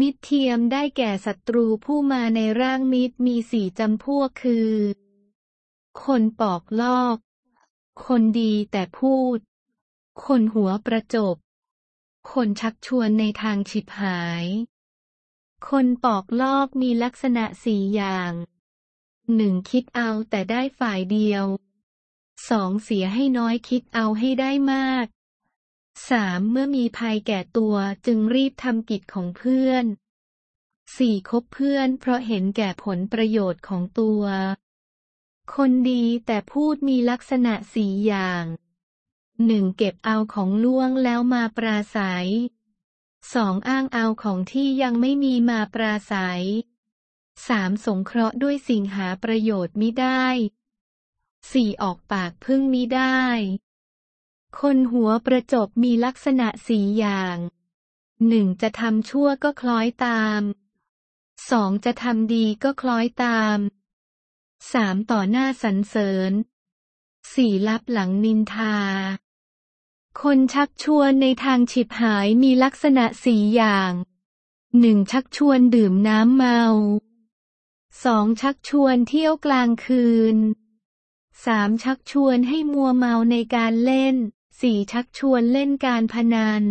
มิตรเทียมได้แก่ศัตรูผู้มาในร่างมิตรมีสี่จำพวกคือ คนปอกลอก คนดีแต่พูด คนหัวประจบ คนชักชวนในทางฉิบหาย คนปอกลอกมีลักษณะสี่อย่างหนึ่งคิดเอาแต่ได้ฝ่ายเดียวสองเสียให้น้อยคิดเอาให้ได้มาก สามเมื่อมีภัยแก่ตัวจึงรีบทำกิจของเพื่อนสี่คบเพื่อนเพราะเห็นแก่ผลประโยชน์ของตัว คนดีแต่พูดมีลักษณะสี่อย่างหนึ่งเก็บเอาของล่วงแล้วมาปราศัยสองอ้างเอาของที่ยังไม่มีมาปราศัยสามสงเคราะห์ด้วยสิ่งหาประโยชน์มิได้สี่ออกปากพึ่งมิได้ คนหัวประจบมีลักษณะสีอย่างหนึ่งจะทำชั่วก็คล้อยตามสองจะทำดีก็คล้อยตามสามต่อหน้าสรรเสริญสี่ลับหลังนินทา คนชักชวนในทางฉิบหายมีลักษณะสีอย่างหนึ่งชักชวนดื่มน้ำเมาสองชักชวนเที่ยวกลางคืนสามชักชวนให้มัวเมาในการเล่น สี่ชักชวนเล่นการพนัน